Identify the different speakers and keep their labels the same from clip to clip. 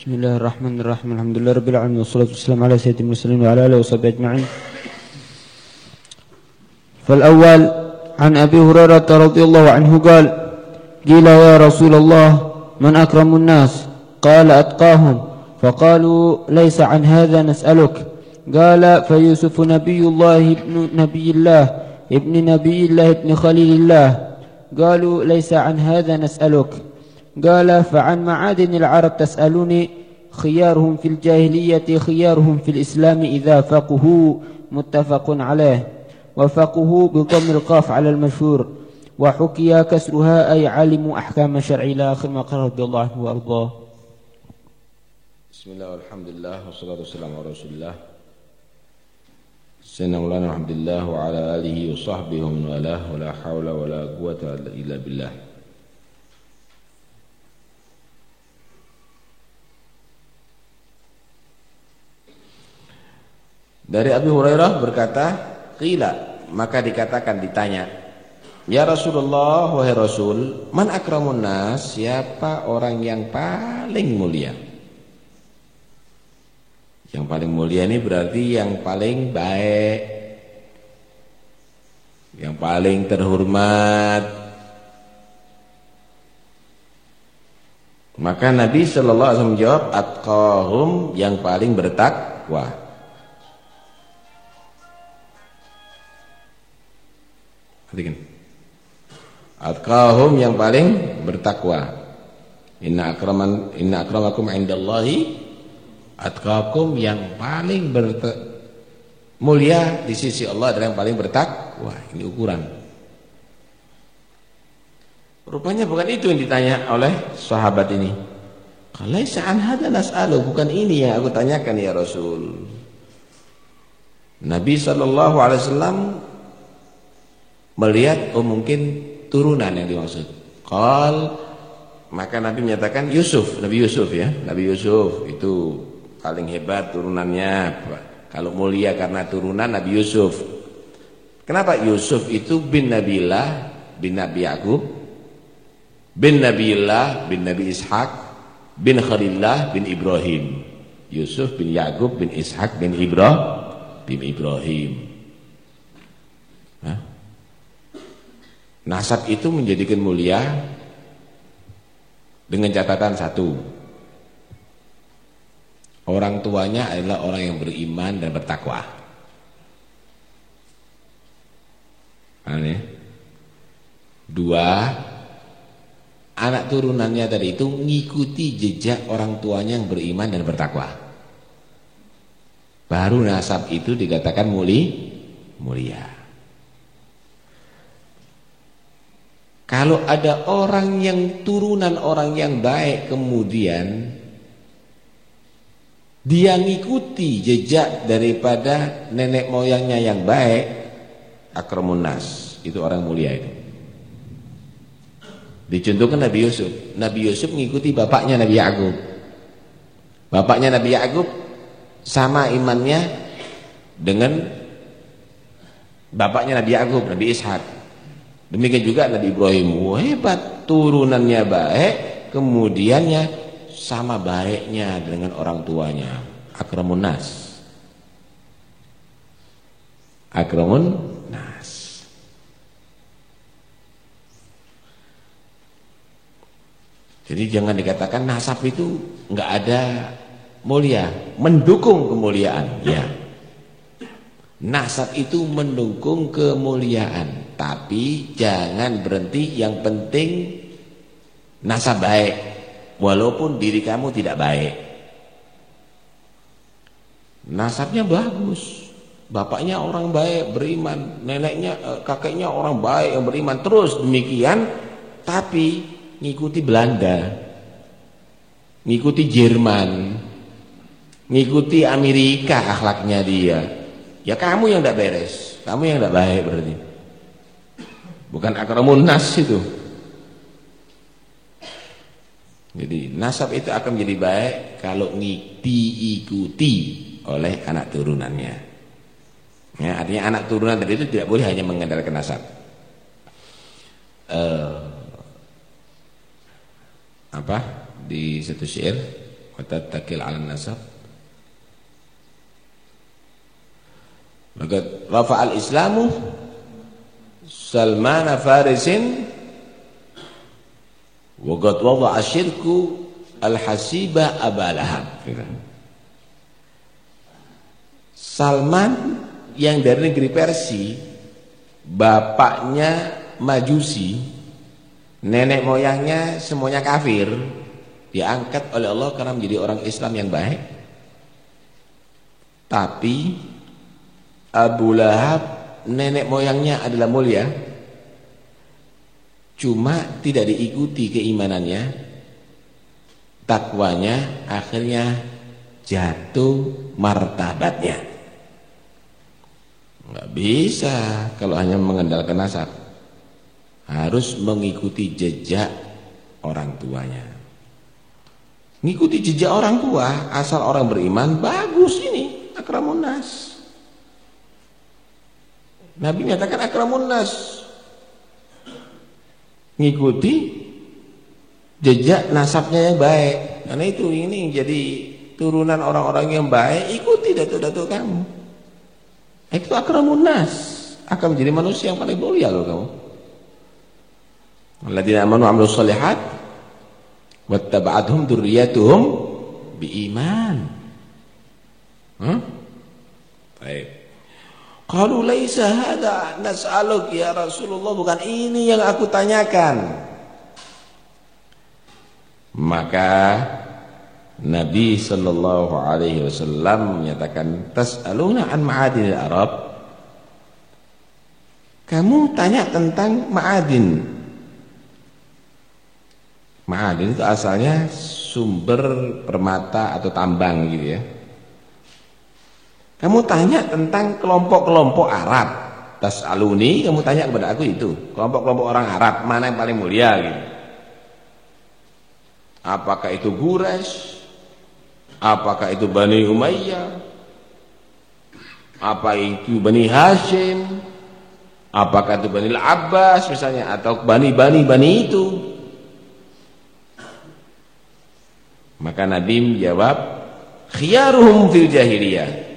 Speaker 1: بسم الله الرحمن الرحيم الحمد لله رب العالمين والصلاة والسلام على سيد المرسلين وعلى آله وصحبه أجمعين فالأول عن أبي هريرة رضي الله عنه قال قيل يا رسول الله من أكرم الناس قال أتقاهم فقالوا ليس عن هذا نسألك قال فيوسف نبي الله ابن نبي الله ابن نبي الله ابن خليل الله قالوا ليس عن هذا نسألك قال فعن معادن العرب تسألني خيارهم في الجاهلية خيارهم في الإسلام إذا فقهوا متفق عليه. وفقهوا بضم القاف على المشهور. وحكي كسرها أي علموا أحكام شرع إلى آخر ما قال رضي الله عنه وأرضاه.
Speaker 2: بسم الله والحمد لله والصلاة والسلام على رسول الله. سيدنا مولانا الحمد لله وعلى آله وصحبه ومن والاه. ولا حول ولا قوة إلا بالله. Dari Abi Hurairah berkata, "Qila," maka dikatakan ditanya, "Ya Rasulullah, wahai Rasul, man akramun nas? Siapa orang yang paling mulia?" Yang paling mulia ini berarti yang paling baik, yang paling terhormat. Maka Nabi Shallallahu Alaihi Wasallam menjawab, "Atqahum yang paling bertakwa." Perhatikan. Atqahum yang paling bertakwa. Inna akraman inna akramakum indallahi atqakum yang paling mulia di sisi Allah adalah yang paling bertakwa. Ini ukuran. Rupanya bukan itu yang ditanya oleh sahabat ini. Kalaisa an hada nas'alu, bukan ini yang aku tanyakan ya Rasul. Nabi sallallahu alaihi wasallam melihat oh mungkin turunan yang dimaksud. Qal maka Nabi menyatakan Yusuf, Nabi Yusuf ya. Nabi Yusuf itu paling hebat turunannya. Kalau mulia karena turunan Nabi Yusuf. Kenapa Yusuf itu bin Nabilah bin Nabi Yakub bin Nabilah bin Nabi Ishak bin Khalillah bin Ibrahim. Yusuf bin Yakub bin Ishak bin Ibrahim bin Ibrahim. Nasab itu menjadikan mulia dengan catatan satu. Orang tuanya adalah orang yang beriman dan bertakwa. Aneh. Dua, anak turunannya tadi itu mengikuti jejak orang tuanya yang beriman dan bertakwa. Baru nasab itu dikatakan muli, mulia. Kalau ada orang yang turunan orang yang baik kemudian dia ngikuti jejak daripada nenek moyangnya yang baik akramunas itu orang mulia itu. Dicontohkan Nabi Yusuf. Nabi Yusuf mengikuti bapaknya Nabi Yakub. Bapaknya Nabi Yakub sama imannya dengan bapaknya Nabi Yakub, Nabi Ishak. Demikian juga Nabi Ibrahim, Wah, hebat, turunannya baik, kemudiannya sama baiknya dengan orang tuanya. Akramun nas. Akramun nas. Jadi jangan dikatakan nasab itu enggak ada mulia, mendukung kemuliaan, ya. Nasab itu mendukung kemuliaan, tapi jangan berhenti. Yang penting nasab baik, walaupun diri kamu tidak baik. Nasabnya bagus, bapaknya orang baik, beriman, neneknya, eh, kakeknya orang baik yang beriman, terus demikian, tapi ngikuti Belanda, ngikuti Jerman, ngikuti Amerika akhlaknya dia. Ya kamu yang tidak beres, kamu yang tidak baik berarti. Bukan akramun nas itu. Jadi nasab itu akan menjadi baik kalau diikuti oleh anak turunannya. Ya, artinya anak turunan tadi itu tidak boleh hanya mengandalkan nasab. Uh, apa di satu syair Fatattakil 'ala nasab. Maka rafa'al islamu Salman Farisin wa qad wada'a syirku al-hasiba abalahab. Salman yang dari negeri Persia bapaknya majusi nenek moyangnya semuanya kafir diangkat oleh Allah karena menjadi orang Islam yang baik tapi Abu Lahab nenek moyangnya adalah mulia. Cuma tidak diikuti keimanannya. Takwanya akhirnya jatuh martabatnya. Nggak bisa kalau hanya mengandalkan nasab. Harus mengikuti jejak orang tuanya. Ngikuti jejak orang tua asal orang beriman bagus ini akramun nas Nabi nyatakan akramun nas. Ngikuti jejak nasabnya yang baik. Karena itu ini jadi turunan orang-orang yang baik ikuti datuk-datuk kamu. Itu akramun nas. Akan menjadi manusia yang paling mulia loh kamu. Alladzina amanu wa amilus solihat wattaba'athum dzurriyyatuhum biiman hmm? baik qalu laisa hadza nas'aluk ya Rasulullah bukan ini yang aku tanyakan. Maka Nabi sallallahu alaihi wasallam menyatakan tas'aluna an ma'adinil Arab Kamu tanya tentang ma'adin. Ma'adin itu asalnya sumber permata atau tambang gitu ya Kamu tanya tentang kelompok-kelompok Arab Tas'aluni kamu tanya kepada aku itu Kelompok-kelompok orang Arab mana yang paling mulia gitu Apakah itu Quraisy Apakah itu Bani Umayyah? Apa itu Bani Hashim? Apakah itu Bani Abbas misalnya atau Bani-bani Bani itu? Maka Nabi menjawab, khiyaruhum fil jahiliyah.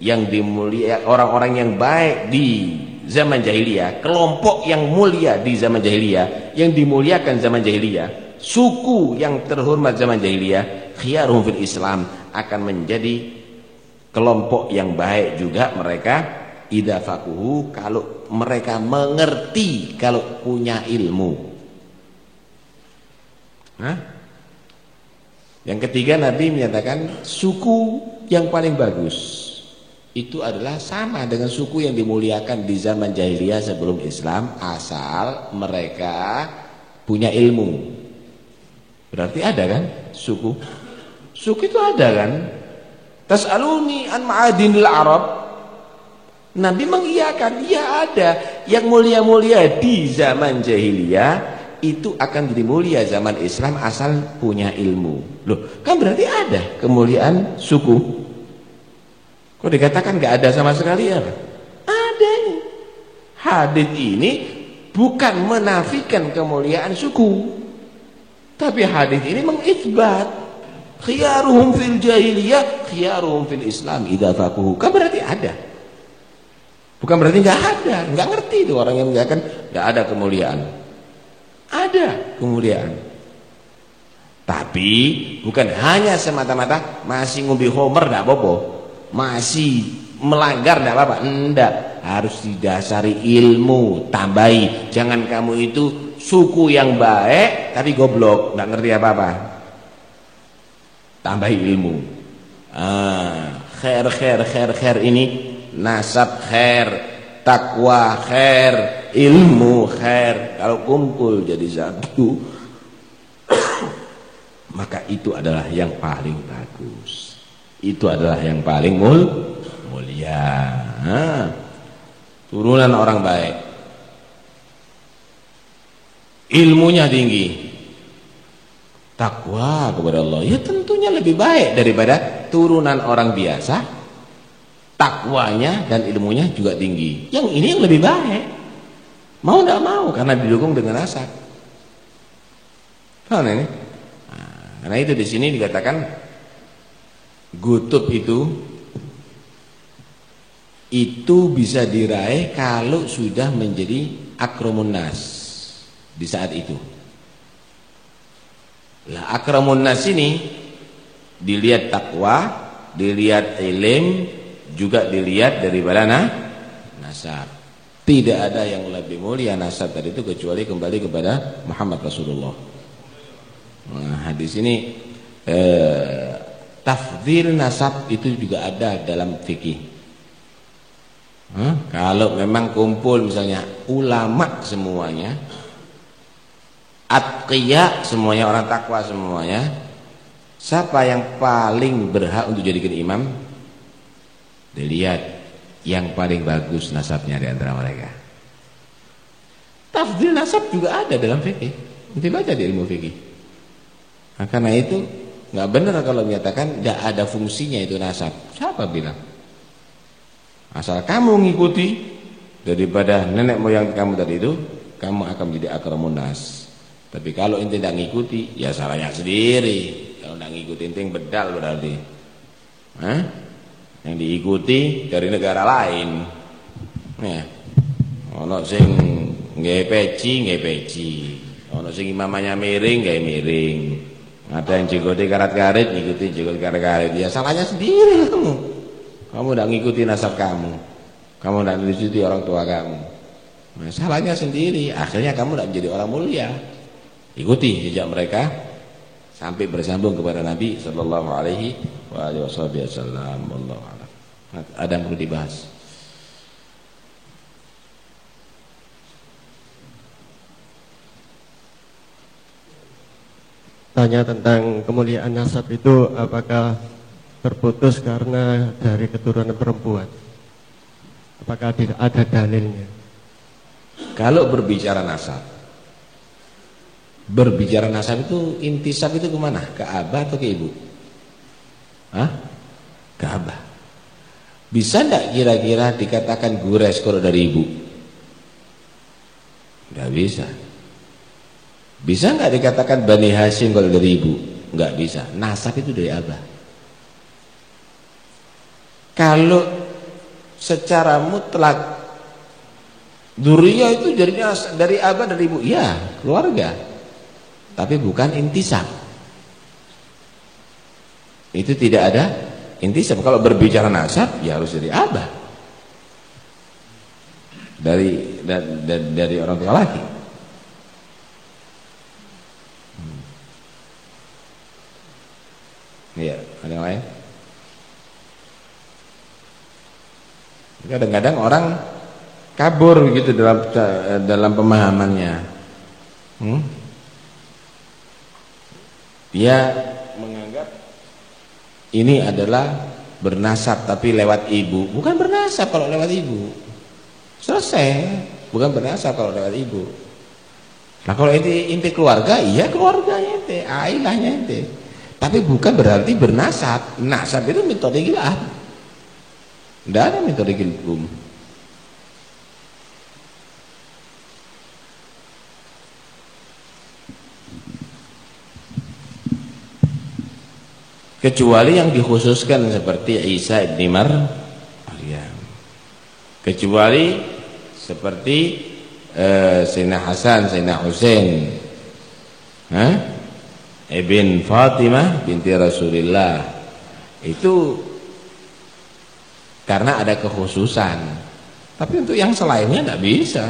Speaker 2: Yang dimulia orang-orang yang baik di zaman jahiliyah, kelompok yang mulia di zaman jahiliyah, yang dimuliakan zaman jahiliyah, suku yang terhormat zaman jahiliyah khiyaruhum fil Islam akan menjadi kelompok yang baik juga mereka idza faquhu kalau mereka mengerti kalau punya ilmu. Hah? Yang ketiga Nabi menyatakan suku yang paling bagus itu adalah sama dengan suku yang dimuliakan di zaman jahiliyah sebelum Islam asal mereka punya ilmu. Berarti ada kan suku Suku itu ada kan? Tas'aluni an ma'adinil Arab. Nabi mengiyakan, iya ada. Yang mulia-mulia di zaman jahiliyah itu akan jadi mulia zaman Islam asal punya ilmu. Loh, kan berarti ada kemuliaan suku. Kok dikatakan nggak ada sama sekali ya? Ada ini. Hadis ini bukan menafikan kemuliaan suku. Tapi hadis ini mengisbat. Khiyaruhum fil jahiliyah khiyaruhum fil islam idza faquhu. Kan berarti ada. Bukan berarti enggak ada. Enggak ngerti itu orang yang mengatakan enggak ada kemuliaan. Ada kemuliaan. Tapi bukan hanya semata-mata masih ngombe homer enggak apa-apa masih melanggar enggak apa-apa? Enggak harus didasari ilmu tambahi. Jangan kamu itu suku yang baik tapi goblok. Enggak ngerti apa-apa. Tambah ilmu. Ah, khair khair khair khair ini nasab khair takwa khair ilmu khair. Kalau kumpul jadi satu maka itu adalah yang paling bagus itu adalah yang paling mul mulia. Ah, turunan orang baik. Ilmunya tinggi. Takwa kepada Allah. Ya tentunya lebih baik daripada turunan orang biasa. Takwanya dan ilmunya juga tinggi. Yang ini yang lebih baik. Mau tidak mau karena didukung dengan asal paham ini? Nah, karena itu di sini dikatakan gutub itu itu bisa diraih kalau sudah menjadi akramun nas di saat itu. Lah akramun nas ini dilihat takwa, dilihat ilm, juga dilihat dari nah, nasab. Tidak ada yang lebih mulia nasab tadi itu kecuali kembali kepada Muhammad Rasulullah. Nah, hadis ini eh, tafdhil nasab itu juga ada dalam fikih. Huh? Kalau memang kumpul misalnya ulama semuanya, atqiya semuanya orang takwa semuanya, siapa yang paling berhak untuk jadikan imam? Dilihat yang paling bagus nasabnya di antara mereka. Tafdil nasab juga ada dalam fikih. Nanti baca di ilmu fikih. Nah, karena itu nggak benar kalau menyatakan nggak ada fungsinya itu nasab. Siapa bilang? Asal kamu mengikuti daripada nenek moyang kamu tadi itu, kamu akan menjadi akramun nas. Tapi kalau inti tidak mengikuti, ya salahnya sendiri. Kalau tidak mengikuti inti bedal berarti. Hah? Yang diikuti dari negara lain. Ya. Ono sing nggih peci, nggih peci. Ono sing imamanya miring, nggih miring. Ada yang jenggote karat-karit, ngikuti jenggot karat-karit. Ya salahnya sendiri kamu. Kamu tidak ngikuti nasab kamu. Kamu tidak ngikuti orang tua kamu. Masalahnya sendiri. Akhirnya kamu tidak menjadi orang mulia. Ikuti jejak mereka sampai bersambung kepada Nabi sallallahu alaihi wasallam. Ada yang perlu dibahas.
Speaker 3: Tanya tentang kemuliaan nasab itu apakah terputus karena dari keturunan perempuan. Apakah ada dalilnya?
Speaker 2: Kalau berbicara nasab, berbicara nasab itu intisab itu ke mana? Ke abah atau ke ibu? Hah? Ke abah. Bisa tidak kira-kira dikatakan gures kalau dari ibu? Tidak bisa. Bisa nggak dikatakan Bani Hashim kalau dari ibu? Nggak bisa. Nasab itu dari abah. Kalau secara mutlak Duria itu dari dari abah dari ibu, ya keluarga, tapi bukan intisab. Itu tidak ada intisab. Kalau berbicara nasab, ya harus dari abah, dari dari, dari orang tua laki. Hmm. Iya, ada yang lain? Kadang-kadang orang kabur gitu dalam dalam pemahamannya. Hmm? Dia menganggap ini adalah bernasab tapi lewat ibu. Bukan bernasab kalau lewat ibu. Selesai. Bukan bernasab kalau lewat ibu. Nah kalau inti inti keluarga, iya keluarganya ente, ailahnya ente. Tapi bukan berarti bernasab. Nasab itu metode gila. Tidak ada metode hukum. Kecuali yang dikhususkan seperti Isa ibn Maryam. Kecuali seperti uh, Sayyidina Hasan, Sayyidina Husain. Hah? Ibn Fatimah binti Rasulullah. Itu karena ada kekhususan. Tapi untuk yang selainnya tidak bisa.